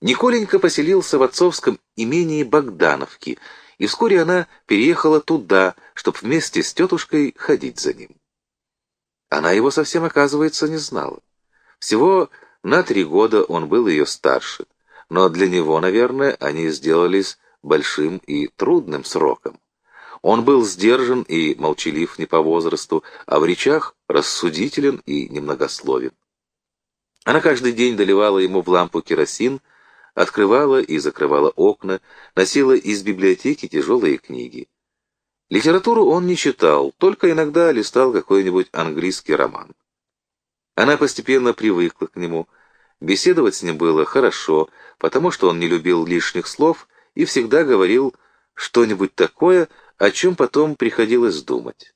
Николенька поселился в отцовском имении Богдановки, и вскоре она переехала туда, чтобы вместе с тетушкой ходить за ним. Она его совсем, оказывается, не знала. Всего на три года он был ее старше, но для него, наверное, они сделались большим и трудным сроком. Он был сдержан и молчалив не по возрасту, а в речах рассудителен и немногословен. Она каждый день доливала ему в лампу керосин, открывала и закрывала окна, носила из библиотеки тяжелые книги. Литературу он не читал, только иногда листал какой-нибудь английский роман. Она постепенно привыкла к нему. Беседовать с ним было хорошо, потому что он не любил лишних слов и всегда говорил что-нибудь такое, о чем потом приходилось думать.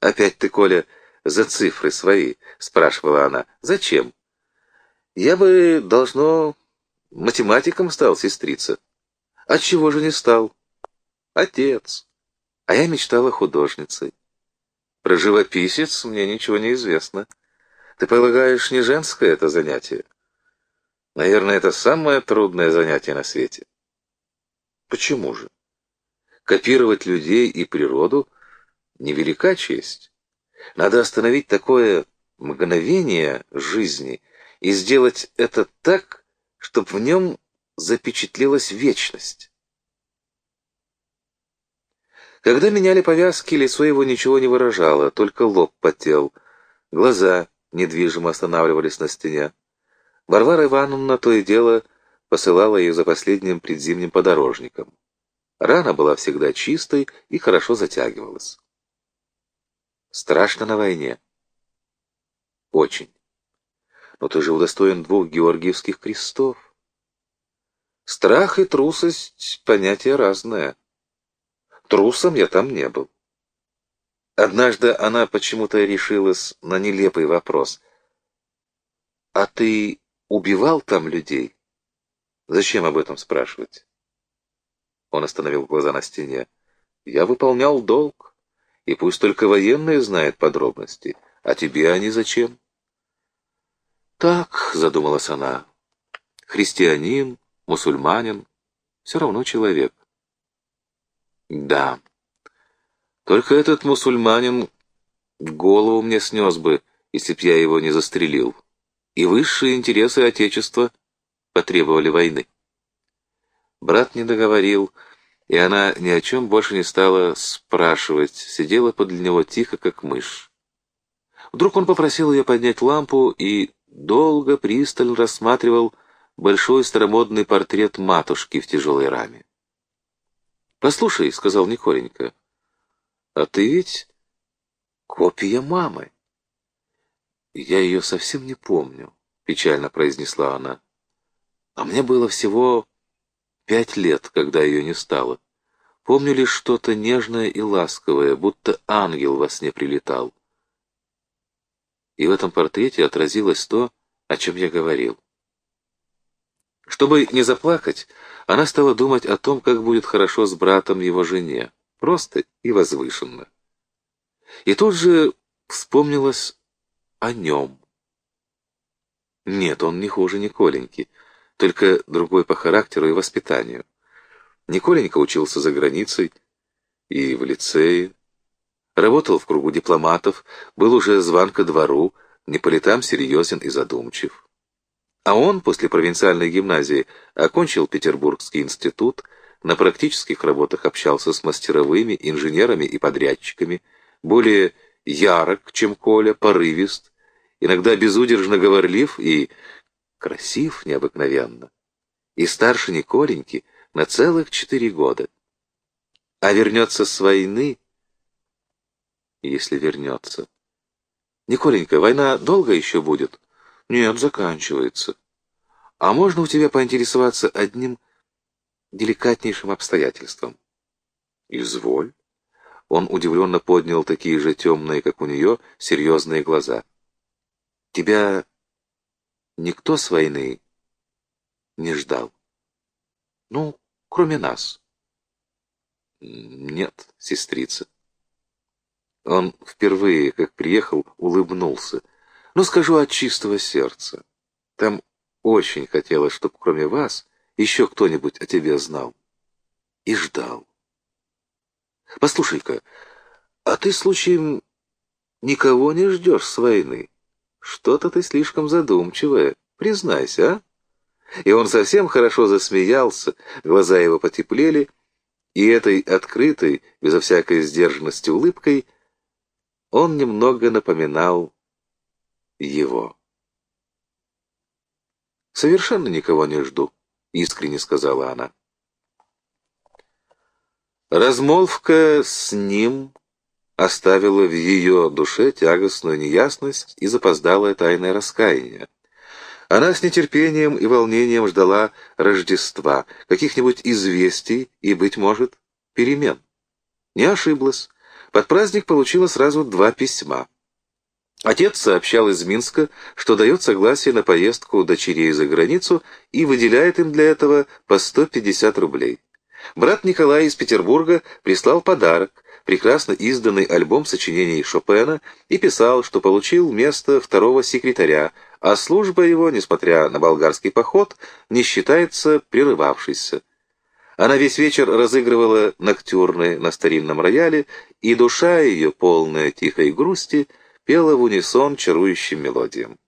«Опять ты, Коля, за цифры свои?» — спрашивала она. «Зачем?» «Я бы, должно, математиком стал, сестрица». «Отчего же не стал?» «Отец. А я мечтала художницей». «Про живописец мне ничего не известно. Ты полагаешь, не женское это занятие?» «Наверное, это самое трудное занятие на свете». «Почему же?» Копировать людей и природу — невелика честь. Надо остановить такое мгновение жизни и сделать это так, чтобы в нем запечатлелась вечность. Когда меняли повязки, лицо его ничего не выражало, только лоб потел, глаза недвижимо останавливались на стене. Варвара Ивановна то и дело посылала ее за последним предзимним подорожником. Рана была всегда чистой и хорошо затягивалась. Страшно на войне? Очень. Но ты же удостоен двух георгиевских крестов. Страх и трусость — понятия разное. Трусом я там не был. Однажды она почему-то решилась на нелепый вопрос. «А ты убивал там людей?» «Зачем об этом спрашивать?» Он остановил глаза на стене. «Я выполнял долг, и пусть только военные знают подробности. А тебе они зачем?» «Так», — задумалась она, — «христианин, мусульманин, все равно человек». «Да, только этот мусульманин голову мне снес бы, если б я его не застрелил. И высшие интересы Отечества потребовали войны». Брат не договорил, и она ни о чем больше не стала спрашивать, сидела подле него тихо, как мышь. Вдруг он попросил ее поднять лампу и долго, пристально рассматривал большой старомодный портрет матушки в тяжелой раме. «Послушай», — сказал Николенька, — «а ты ведь копия мамы». «Я ее совсем не помню», — печально произнесла она. «А мне было всего Пять лет, когда ее не стало. Помню лишь что-то нежное и ласковое, будто ангел во сне прилетал. И в этом портрете отразилось то, о чем я говорил. Чтобы не заплакать, она стала думать о том, как будет хорошо с братом его жене, просто и возвышенно. И тут же вспомнилось о нем. Нет, он не хуже Николеньки только другой по характеру и воспитанию. Николенька учился за границей и в лицее, работал в кругу дипломатов, был уже зван ко двору, не по летам серьезен и задумчив. А он после провинциальной гимназии окончил Петербургский институт, на практических работах общался с мастеровыми, инженерами и подрядчиками, более ярок, чем Коля, порывист, иногда безудержно говорлив и красив необыкновенно, и старше Николеньки на целых четыре года. А вернется с войны, если вернется. Николенька, война долго еще будет? Нет, заканчивается. А можно у тебя поинтересоваться одним деликатнейшим обстоятельством? Изволь. Он удивленно поднял такие же темные, как у нее, серьезные глаза. Тебя никто с войны не ждал. Ну, кроме нас. Нет, сестрица. Он впервые, как приехал, улыбнулся. Ну, скажу от чистого сердца. Там очень хотелось, чтобы кроме вас еще кто-нибудь о тебе знал. И ждал. Послушай-ка, а ты, случаем, никого не ждешь с войны? Что-то ты слишком задумчивая, признайся, а? И он совсем хорошо засмеялся, глаза его потеплели, и этой открытой, безо всякой сдержанности улыбкой, он немного напоминал его. «Совершенно никого не жду», — искренне сказала она. Размолвка с ним оставила в ее душе тягостную неясность и запоздалое тайное раскаяние. Она с нетерпением и волнением ждала Рождества, каких-нибудь известий и, быть может, перемен. Не ошиблась. Под праздник получила сразу два письма. Отец сообщал из Минска, что дает согласие на поездку дочерей за границу и выделяет им для этого по 150 рублей. Брат Николай из Петербурга прислал подарок, прекрасно изданный альбом сочинений Шопена, и писал, что получил место второго секретаря, а служба его, несмотря на болгарский поход, не считается прерывавшейся. Она весь вечер разыгрывала ноктюрны на старинном рояле, и душа ее, полная тихой грусти, пела в унисон чарующим мелодиям.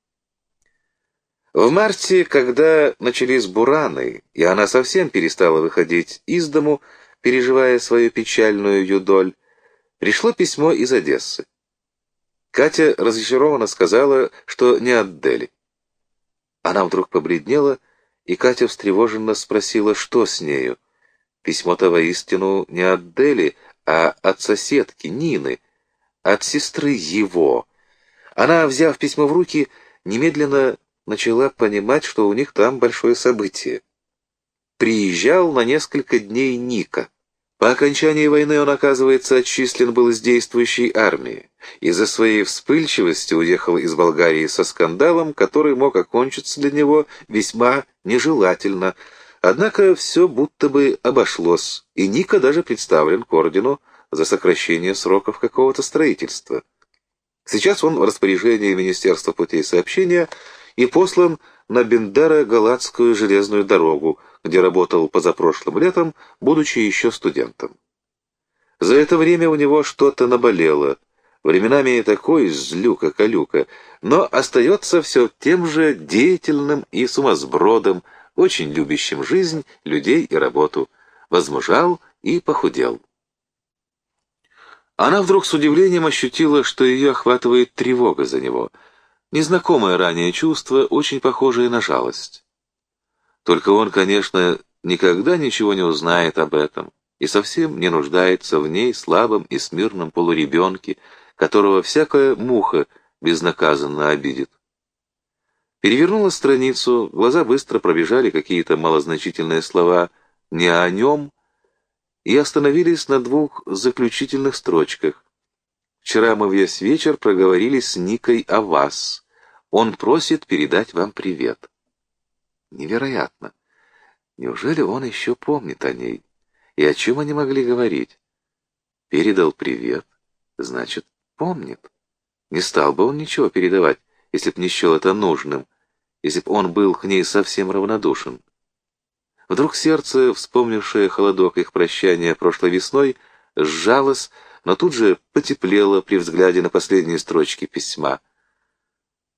В марте, когда начались бураны, и она совсем перестала выходить из дому, переживая свою печальную юдоль, пришло письмо из Одессы. Катя разочарованно сказала, что не отдали. Она вдруг побледнела, и Катя встревоженно спросила, что с нею. Письмо-то воистину не от Дели, а от соседки Нины, от сестры его. Она, взяв письмо в руки, немедленно начала понимать, что у них там большое событие. Приезжал на несколько дней Ника. По окончании войны он, оказывается, отчислен был из действующей армии. Из-за своей вспыльчивости уехал из Болгарии со скандалом, который мог окончиться для него весьма нежелательно. Однако все будто бы обошлось, и Ника даже представлен к ордену за сокращение сроков какого-то строительства. Сейчас он в распоряжении Министерства путей сообщения и послан на Бендера-Галатскую железную дорогу, где работал позапрошлым летом, будучи еще студентом. За это время у него что-то наболело, временами такой злюка-колюка, но остается все тем же деятельным и сумасбродом, очень любящим жизнь, людей и работу, возмужал и похудел. Она вдруг с удивлением ощутила, что ее охватывает тревога за него — Незнакомое ранее чувство, очень похожее на жалость. Только он, конечно, никогда ничего не узнает об этом и совсем не нуждается в ней слабом и смирном полуребенке, которого всякая муха безнаказанно обидит. Перевернула страницу, глаза быстро пробежали какие-то малозначительные слова «не о нем» и остановились на двух заключительных строчках. «Вчера мы весь вечер проговорили с Никой о вас». Он просит передать вам привет. Невероятно. Неужели он еще помнит о ней? И о чем они могли говорить? Передал привет, значит, помнит. Не стал бы он ничего передавать, если б не счел это нужным, если б он был к ней совсем равнодушен. Вдруг сердце, вспомнившее холодок их прощания прошлой весной, сжалось, но тут же потеплело при взгляде на последние строчки письма —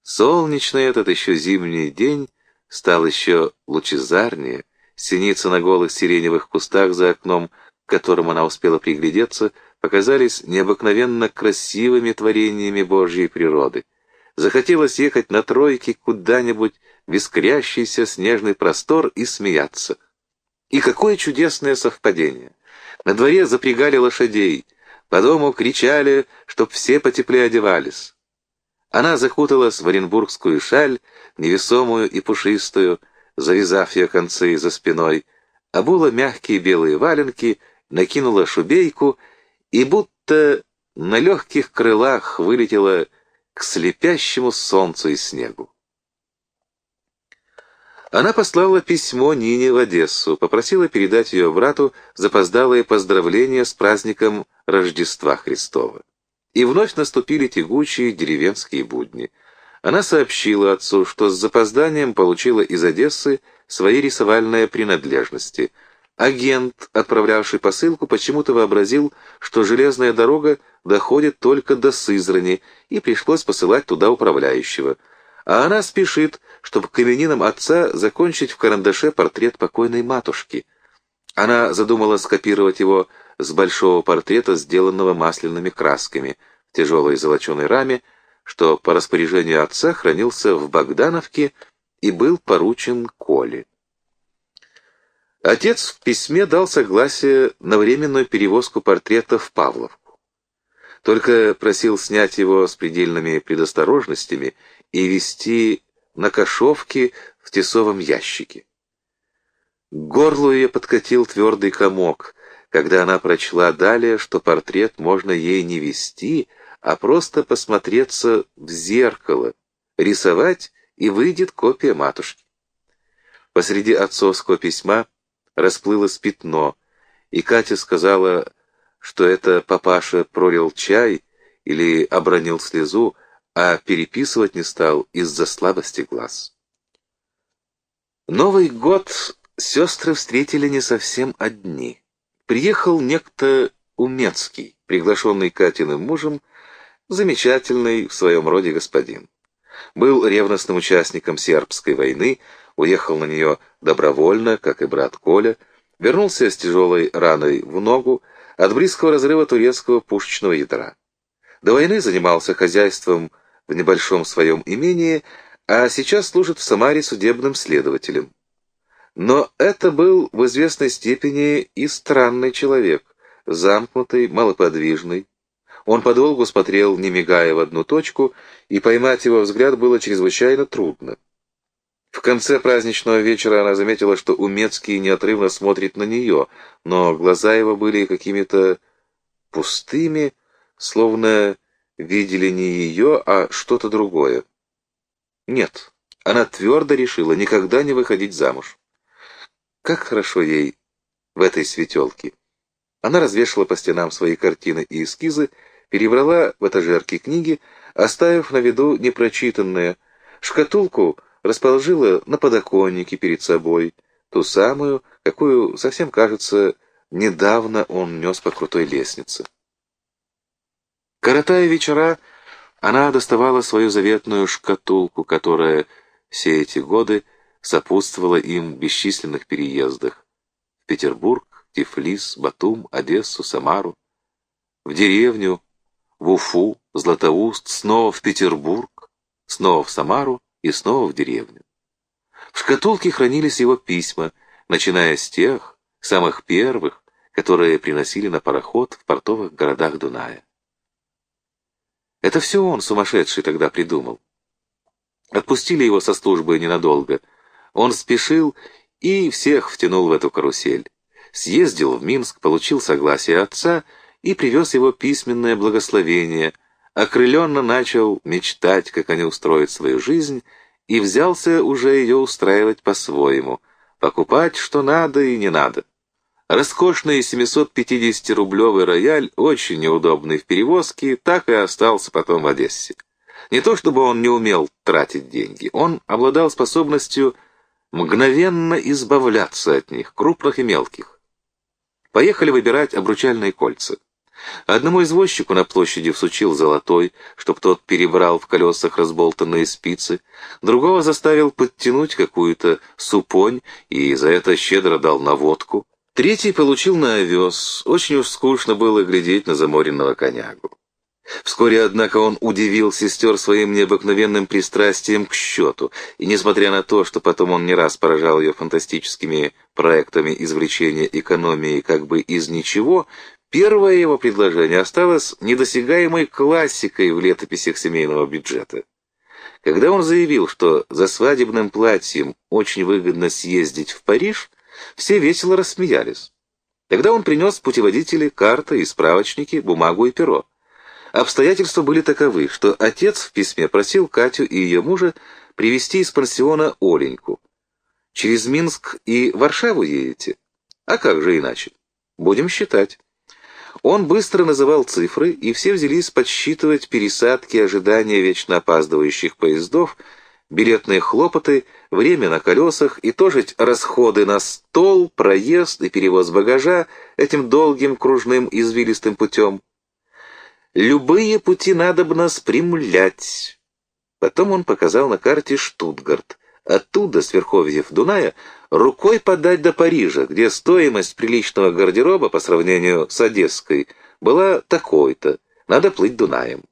Солнечный этот еще зимний день стал еще лучезарнее, синицы на голых сиреневых кустах за окном, к которым она успела приглядеться, показались необыкновенно красивыми творениями Божьей природы. Захотелось ехать на тройке куда-нибудь в искрящийся снежный простор и смеяться. И какое чудесное совпадение! На дворе запрягали лошадей, по дому кричали, чтоб все потеплее одевались. Она закуталась в оренбургскую шаль, невесомую и пушистую, завязав ее концы за спиной, обула мягкие белые валенки, накинула шубейку и будто на легких крылах вылетела к слепящему солнцу и снегу. Она послала письмо Нине в Одессу, попросила передать ее брату запоздалые поздравления с праздником Рождества Христова. И вновь наступили тягучие деревенские будни. Она сообщила отцу, что с запозданием получила из Одессы свои рисовальные принадлежности. Агент, отправлявший посылку, почему-то вообразил, что железная дорога доходит только до Сызрани, и пришлось посылать туда управляющего. А она спешит, чтобы к отца закончить в карандаше портрет покойной матушки. Она задумала скопировать его с большого портрета, сделанного масляными красками, в тяжелой золоченой раме, что по распоряжению отца хранился в Богдановке и был поручен Коле. Отец в письме дал согласие на временную перевозку портрета в Павловку. Только просил снять его с предельными предосторожностями и везти на кошовке в тесовом ящике. К горлу ее подкатил твердый комок, когда она прочла далее, что портрет можно ей не вести, а просто посмотреться в зеркало, рисовать, и выйдет копия матушки. Посреди отцовского письма расплылось пятно, и Катя сказала, что это папаша пролил чай или обронил слезу, а переписывать не стал из-за слабости глаз. Новый год сестры встретили не совсем одни. Приехал некто Умецкий, приглашенный Катиным мужем, замечательный в своем роде господин. Был ревностным участником сербской войны, уехал на нее добровольно, как и брат Коля, вернулся с тяжелой раной в ногу от близкого разрыва турецкого пушечного ядра. До войны занимался хозяйством в небольшом своем имении, а сейчас служит в Самаре судебным следователем. Но это был в известной степени и странный человек, замкнутый, малоподвижный, он подолгу смотрел, не мигая в одну точку, и поймать его взгляд было чрезвычайно трудно. В конце праздничного вечера она заметила, что Умецкий неотрывно смотрит на нее, но глаза его были какими-то пустыми, словно видели не ее, а что-то другое. Нет, она твердо решила никогда не выходить замуж. Как хорошо ей в этой светелке. Она развешала по стенам свои картины и эскизы, перебрала в этажерке книги, оставив на виду непрочитанное. Шкатулку расположила на подоконнике перед собой, ту самую, какую, совсем кажется, недавно он нес по крутой лестнице. Коротая вечера, она доставала свою заветную шкатулку, которая все эти годы сопутствовала им в бесчисленных переездах в Петербург, Тифлис, Батум, Одессу, Самару, в деревню, в Уфу, Златоуст, снова в Петербург, снова в Самару и снова в деревню. В шкатулке хранились его письма, начиная с тех, самых первых, которые приносили на пароход в портовых городах Дуная. Это все он, сумасшедший, тогда придумал. Отпустили его со службы ненадолго. Он спешил и всех втянул в эту карусель. Съездил в Минск, получил согласие отца и привез его письменное благословение, окрыленно начал мечтать, как они устроят свою жизнь, и взялся уже ее устраивать по-своему, покупать, что надо и не надо. Роскошный 750-рублевый рояль, очень неудобный в перевозке, так и остался потом в Одессе. Не то чтобы он не умел тратить деньги, он обладал способностью мгновенно избавляться от них, крупных и мелких. Поехали выбирать обручальные кольца. Одному извозчику на площади всучил золотой, чтоб тот перебрал в колесах разболтанные спицы, другого заставил подтянуть какую-то супонь и за это щедро дал наводку. Третий получил на овес, очень уж скучно было глядеть на заморенного конягу. Вскоре, однако, он удивил сестер своим необыкновенным пристрастием к счету, и, несмотря на то, что потом он не раз поражал ее фантастическими проектами извлечения экономии как бы из ничего, Первое его предложение осталось недосягаемой классикой в летописях семейного бюджета. Когда он заявил, что за свадебным платьем очень выгодно съездить в Париж, все весело рассмеялись. Тогда он принес путеводители, карты и справочники, бумагу и перо. Обстоятельства были таковы, что отец в письме просил Катю и ее мужа привезти из пансиона Оленьку. Через Минск и Варшаву едете? А как же иначе? Будем считать. Он быстро называл цифры, и все взялись подсчитывать пересадки, ожидания вечно опаздывающих поездов, билетные хлопоты, время на колесах и тоже расходы на стол, проезд и перевоз багажа этим долгим кружным извилистым путем. Любые пути надобно спрямлять. Потом он показал на карте Штутгарт. Оттуда, с верховьев Дуная, рукой подать до Парижа, где стоимость приличного гардероба по сравнению с Одесской была такой-то. Надо плыть Дунаем.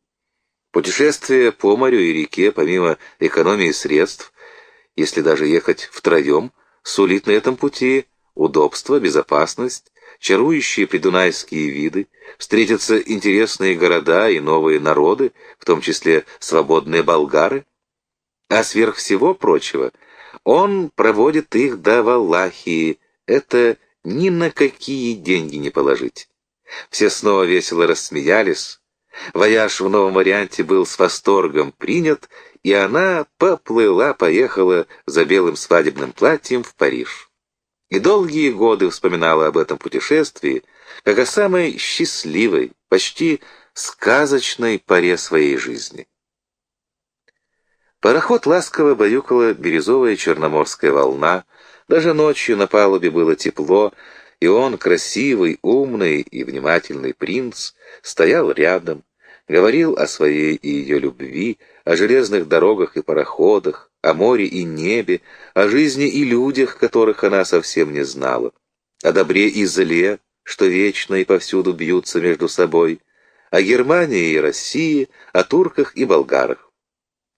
Путешествие по морю и реке, помимо экономии средств, если даже ехать втроем, сулит на этом пути удобство, безопасность, чарующие придунайские виды, встретятся интересные города и новые народы, в том числе свободные болгары. А сверх всего прочего, он проводит их до Валахии, это ни на какие деньги не положить. Все снова весело рассмеялись, Вояж в новом варианте был с восторгом принят, и она поплыла-поехала за белым свадебным платьем в Париж. И долгие годы вспоминала об этом путешествии, как о самой счастливой, почти сказочной поре своей жизни. Пароход ласково баюкала бирюзовая черноморская волна, даже ночью на палубе было тепло, и он, красивый, умный и внимательный принц, стоял рядом, говорил о своей и ее любви, о железных дорогах и пароходах, о море и небе, о жизни и людях, которых она совсем не знала, о добре и зле, что вечно и повсюду бьются между собой, о Германии и России, о турках и болгарах.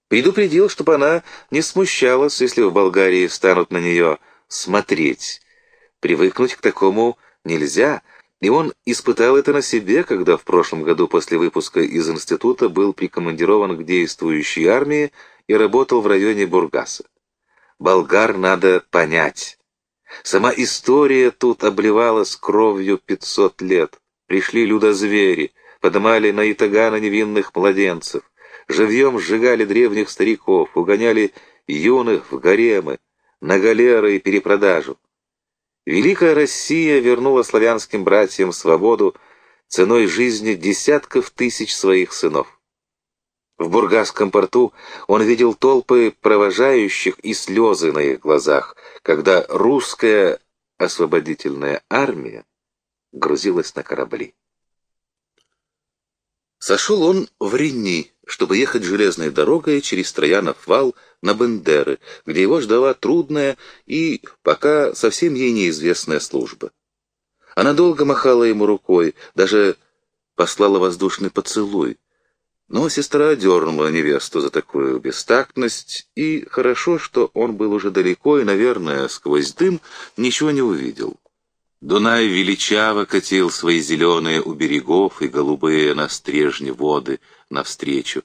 Предупредил, чтобы она не смущалась, если в Болгарии станут на нее смотреть, Привыкнуть к такому нельзя, и он испытал это на себе, когда в прошлом году после выпуска из института был прикомандирован к действующей армии и работал в районе Бургаса. Болгар надо понять. Сама история тут обливалась кровью пятьсот лет. Пришли людозвери, подымали на Итагана невинных младенцев, живьем сжигали древних стариков, угоняли юных в гаремы, на галеры и перепродажу. Великая Россия вернула славянским братьям свободу ценой жизни десятков тысяч своих сынов. В Бургасском порту он видел толпы провожающих и слезы на их глазах, когда русская освободительная армия грузилась на корабли. Сошел он в Ренни, чтобы ехать железной дорогой через Троянов вал на Бендеры, где его ждала трудная и пока совсем ей неизвестная служба. Она долго махала ему рукой, даже послала воздушный поцелуй. Но сестра одернула невесту за такую бестактность, и хорошо, что он был уже далеко и, наверное, сквозь дым ничего не увидел. Дунай величаво катил свои зеленые у берегов и голубые на стрежне воды навстречу.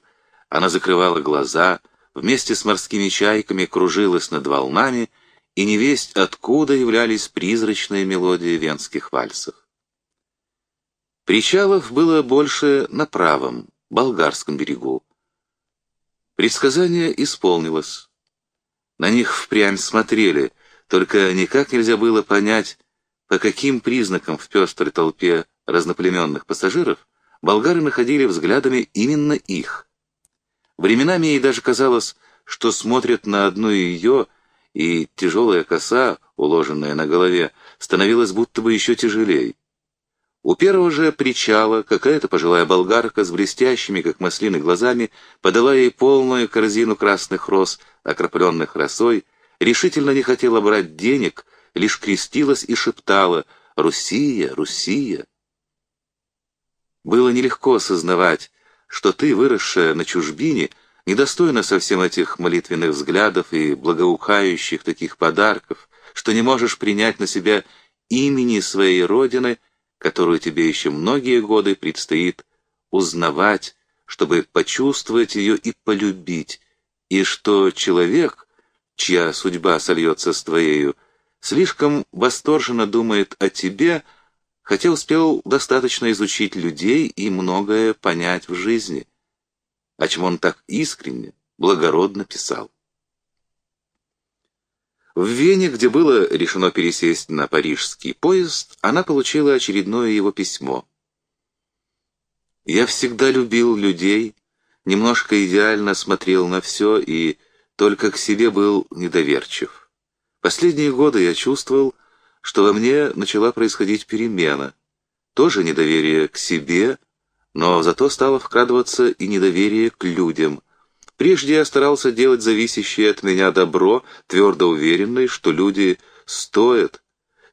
Она закрывала глаза — вместе с морскими чайками кружилась над волнами, и невесть откуда являлись призрачные мелодии венских вальсов. Причалов было больше на правом, болгарском берегу. Предсказание исполнилось. На них впрямь смотрели, только никак нельзя было понять, по каким признакам в пестрой толпе разноплеменных пассажиров болгары находили взглядами именно их — Временами ей даже казалось, что смотрят на одну ее, и тяжелая коса, уложенная на голове, становилась будто бы еще тяжелее. У первого же причала какая-то пожилая болгарка с блестящими, как маслины, глазами подала ей полную корзину красных роз, окропленных росой, решительно не хотела брать денег, лишь крестилась и шептала «Русия, Русия». Было нелегко осознавать, что ты, выросшая на чужбине, недостойна совсем этих молитвенных взглядов и благоухающих таких подарков, что не можешь принять на себя имени своей родины, которую тебе еще многие годы предстоит узнавать, чтобы почувствовать ее и полюбить, и что человек, чья судьба сольется с твоею, слишком восторженно думает о тебе, хотя успел достаточно изучить людей и многое понять в жизни, о чем он так искренне, благородно писал. В Вене, где было решено пересесть на парижский поезд, она получила очередное его письмо. Я всегда любил людей, немножко идеально смотрел на все и только к себе был недоверчив. Последние годы я чувствовал, что во мне начала происходить перемена. Тоже недоверие к себе, но зато стало вкрадываться и недоверие к людям. Прежде я старался делать зависящее от меня добро, твердо уверенный, что люди стоят,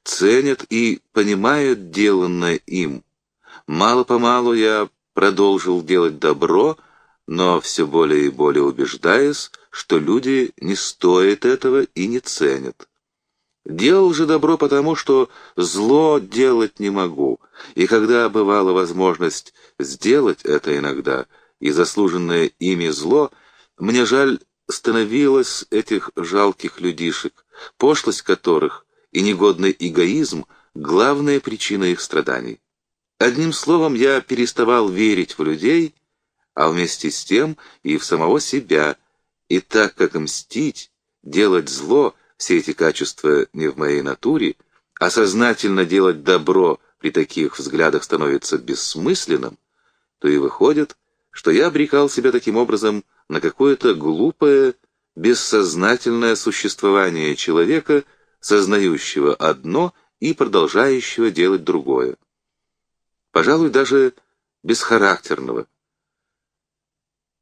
ценят и понимают деланное им. Мало-помалу я продолжил делать добро, но все более и более убеждаясь, что люди не стоят этого и не ценят. Делал же добро потому, что зло делать не могу, и когда бывала возможность сделать это иногда, и заслуженное ими зло, мне жаль становилось этих жалких людишек, пошлость которых и негодный эгоизм — главная причина их страданий. Одним словом, я переставал верить в людей, а вместе с тем и в самого себя, и так как мстить, делать зло, все эти качества не в моей натуре, а сознательно делать добро при таких взглядах становится бессмысленным, то и выходит, что я обрекал себя таким образом на какое-то глупое, бессознательное существование человека, сознающего одно и продолжающего делать другое пожалуй, даже бесхарактерного.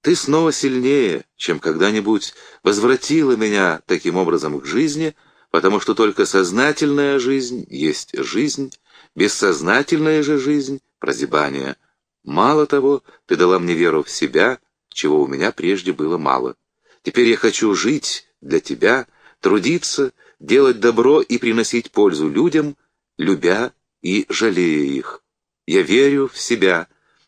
Ты снова сильнее, чем когда-нибудь возвратила меня таким образом к жизни, потому что только сознательная жизнь есть жизнь, бессознательная же жизнь — прозябание. Мало того, ты дала мне веру в себя, чего у меня прежде было мало. Теперь я хочу жить для тебя, трудиться, делать добро и приносить пользу людям, любя и жалея их. Я верю в себя.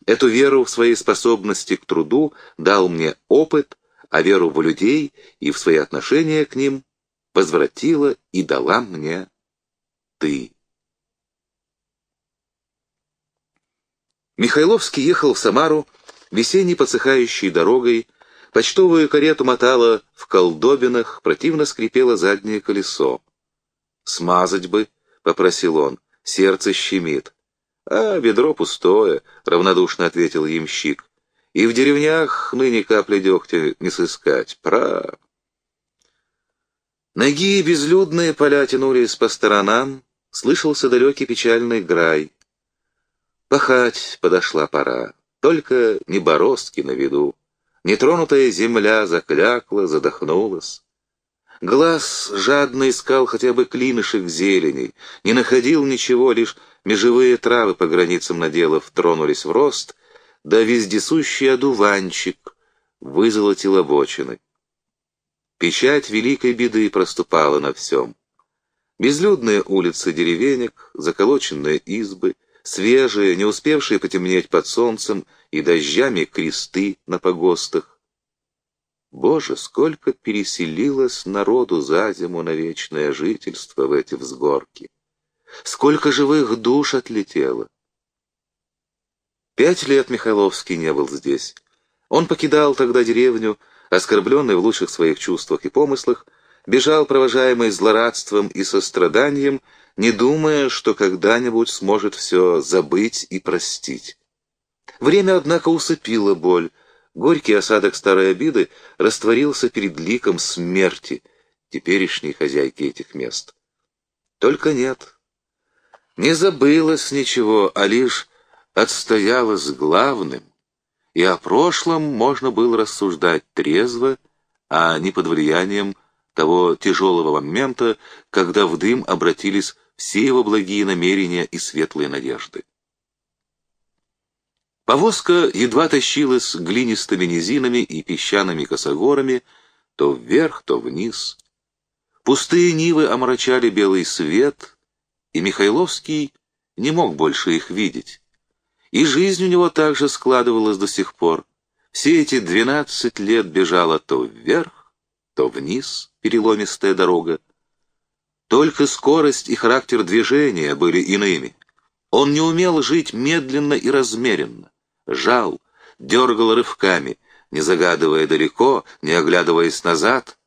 Эту веру в свои способности к труду дал мне опыт, а веру в людей и в свои отношения к ним возвратила и дала мне ты. Михайловский ехал в Самару весенней подсыхающей дорогой, почтовую карету мотала в колдобинах, противно скрипело заднее колесо. «Смазать бы», — попросил он, — «сердце щемит». «А ведро пустое», — равнодушно ответил ямщик. «И в деревнях ныне капли дегтя не сыскать. Пра...» Ноги безлюдные поля тянулись по сторонам, слышался далекий печальный грай. Пахать подошла пора, только не бороздки на виду. Нетронутая земля заклякла, задохнулась. Глаз жадно искал хотя бы клинышек зелени, не находил ничего, лишь межевые травы по границам наделов тронулись в рост, да вездесущий одуванчик вызолотил обочины. Печать великой беды проступала на всем. Безлюдные улицы деревенек, заколоченные избы, свежие, не успевшие потемнеть под солнцем и дождями кресты на погостах, Боже, сколько переселилось народу за зиму на вечное жительство в эти взгорки! Сколько живых душ отлетело! Пять лет Михайловский не был здесь. Он покидал тогда деревню, оскорбленный в лучших своих чувствах и помыслах, бежал, провожаемый злорадством и состраданием, не думая, что когда-нибудь сможет все забыть и простить. Время, однако, усыпило боль, Горький осадок старой обиды растворился перед ликом смерти теперешней хозяйки этих мест. Только нет. Не забылось ничего, а лишь отстоялось главным, и о прошлом можно было рассуждать трезво, а не под влиянием того тяжелого момента, когда в дым обратились все его благие намерения и светлые надежды. Повозка едва тащилась глинистыми низинами и песчаными косогорами, то вверх, то вниз. Пустые нивы омрачали белый свет, и Михайловский не мог больше их видеть. И жизнь у него также складывалась до сих пор. Все эти двенадцать лет бежала то вверх, то вниз переломистая дорога. Только скорость и характер движения были иными. Он не умел жить медленно и размеренно жал, дергал рывками, не загадывая далеко, не оглядываясь назад.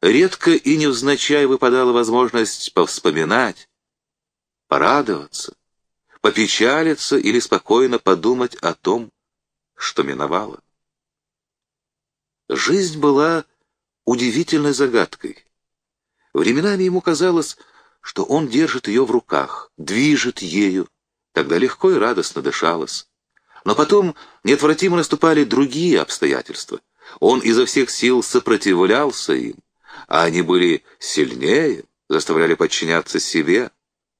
Редко и невзначай выпадала возможность повспоминать, порадоваться, попечалиться или спокойно подумать о том, что миновало. Жизнь была удивительной загадкой. Временами ему казалось, что он держит ее в руках, движет ею. Тогда легко и радостно дышалось. Но потом неотвратимо наступали другие обстоятельства. Он изо всех сил сопротивлялся им, а они были сильнее, заставляли подчиняться себе,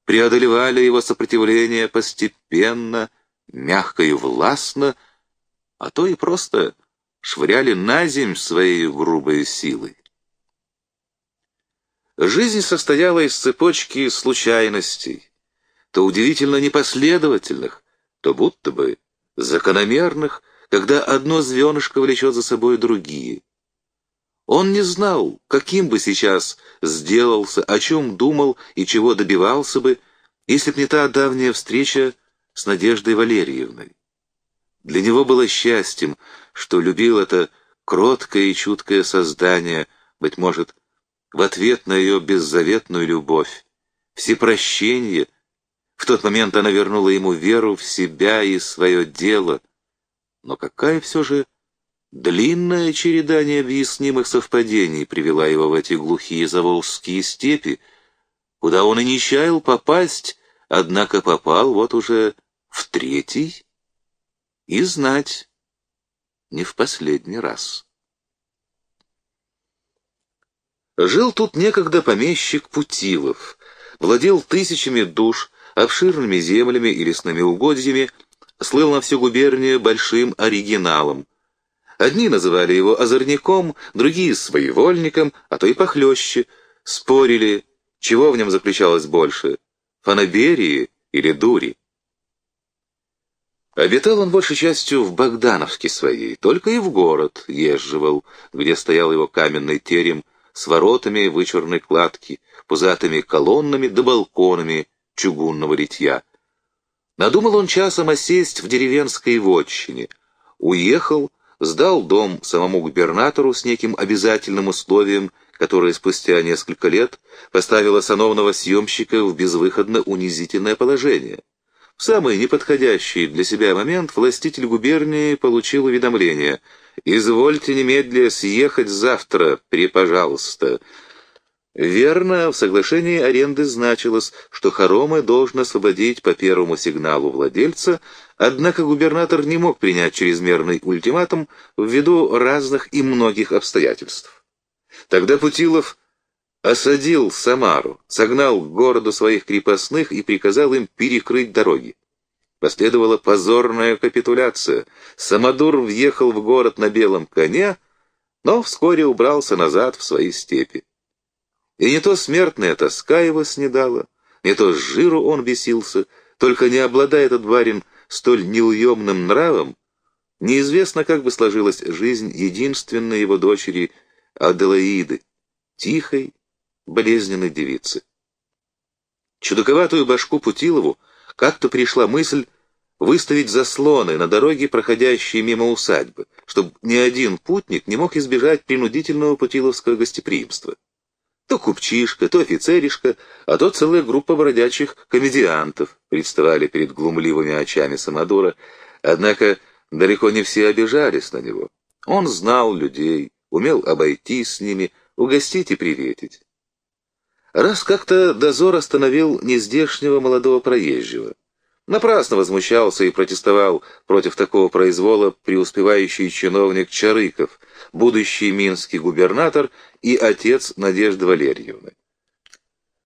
преодолевали его сопротивление постепенно, мягко и властно, а то и просто швыряли на земь своей грубой силой. Жизнь состояла из цепочки случайностей, то удивительно непоследовательных, то будто бы закономерных, когда одно звенышко влечет за собой другие. Он не знал, каким бы сейчас сделался, о чем думал и чего добивался бы, если б не та давняя встреча с Надеждой Валерьевной. Для него было счастьем, что любил это кроткое и чуткое создание, быть может, в ответ на ее беззаветную любовь, всепрощение. В тот момент она вернула ему веру в себя и свое дело. Но какая все же длинная череда необъяснимых совпадений привела его в эти глухие заволжские степи, куда он и не чаял попасть, однако попал вот уже в третий и знать не в последний раз. Жил тут некогда помещик Путилов, владел тысячами душ, обширными землями и лесными угодьями, слыл на всю губернию большим оригиналом. Одни называли его озорником, другие — своевольником, а то и похлеще. Спорили, чего в нем заключалось больше — фанаберии или дури. Обитал он большей частью в Богдановске своей, только и в город езживал, где стоял его каменный терем — с воротами вычурной кладки, пузатыми колоннами да балконами чугунного литья. Надумал он часом осесть в деревенской вотчине. Уехал, сдал дом самому губернатору с неким обязательным условием, которое спустя несколько лет поставило сановного съемщика в безвыходно унизительное положение. В самый неподходящий для себя момент властитель губернии получил уведомление — «Извольте немедля съехать завтра, припожалуйста». Верно, в соглашении аренды значилось, что хоромы должен освободить по первому сигналу владельца, однако губернатор не мог принять чрезмерный ультиматум ввиду разных и многих обстоятельств. Тогда Путилов осадил Самару, согнал к городу своих крепостных и приказал им перекрыть дороги. Последовала позорная капитуляция. Самодур въехал в город на белом коне, но вскоре убрался назад в свои степи. И не то смертная тоска его снедала, не то с жиру он бесился, только не обладая этот барин столь неуемным нравом, неизвестно, как бы сложилась жизнь единственной его дочери Аделаиды, тихой, болезненной девицы. Чудаковатую башку Путилову как-то пришла мысль выставить заслоны на дороге, проходящие мимо усадьбы, чтобы ни один путник не мог избежать принудительного путиловского гостеприимства. То купчишка, то офицеришка, а то целая группа бродячих комедиантов представали перед глумливыми очами Самодура, однако далеко не все обижались на него. Он знал людей, умел обойтись с ними, угостить и приветить. Раз как-то дозор остановил нездешнего молодого проезжего. Напрасно возмущался и протестовал против такого произвола преуспевающий чиновник Чарыков, будущий минский губернатор и отец Надежды Валерьевны.